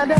ada